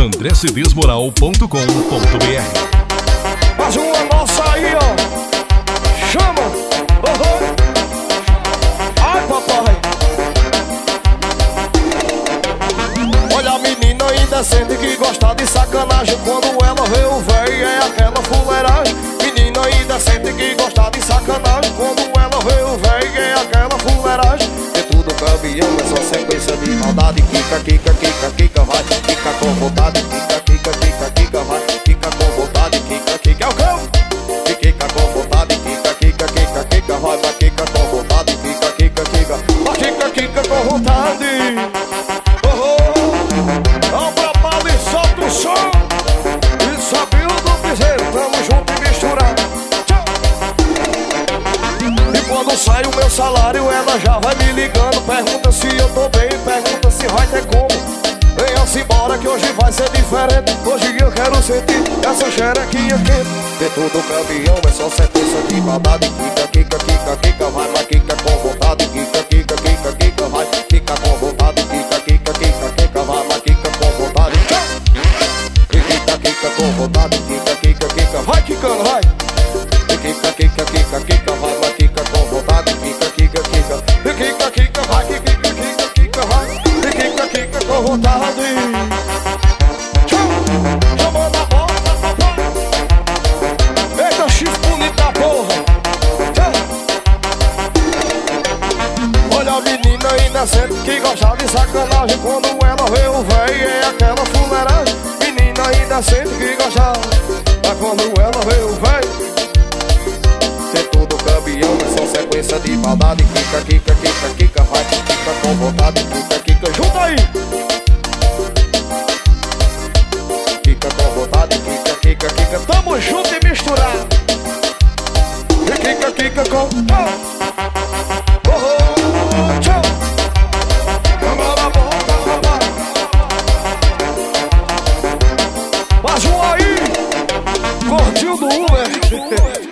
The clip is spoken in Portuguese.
andrecedesmoral.com.br Mais uma nossa aí, ó. Chama. Uhum. Ai, papai. Olha a menina indecente que gosta de sacanagem. Quando ela vê o véi, é aquela fuleiragem. Menina indecente que gosta de sacanagem. Quando ela vê o véi, é aquela fuleiragem. É tudo caminhão, é só sequência de maldade. Kika, kika, kika, kika, vai. Quando sai o meu salário, ela já vai me ligando. Pergunta se eu tô bem, pergunta se vai ter como. Venha-se embora que hoje vai ser diferente. Hoje eu quero sentir essa xerequinha quente. De tudo caminhão é só sequência de maldade. Kika, kika, kika, kika, vai, vai, kika com vontade. Kika, kika, kika, kika, vai, kika com vontade. Kika, kika, kika, kika, vai, vai, kika com vontade. Kika, kika com vontade. Kika, kika, kika, vai quicando, vai. Kika, kika, com vontade. Tchau, chamando a bola, papai. Eita, chifre da porra. Olha a menina inocente que gosta de sacanagem Quando ela vê o véi é aquela fuleiragem Menina inocente que gosta Mas quando ela vê o véi Ser tudo caminhão é só sequência de maldade Kika, kika, kika, kika, vai Kika com vontade, Mais um aí. Gordinho do Uber.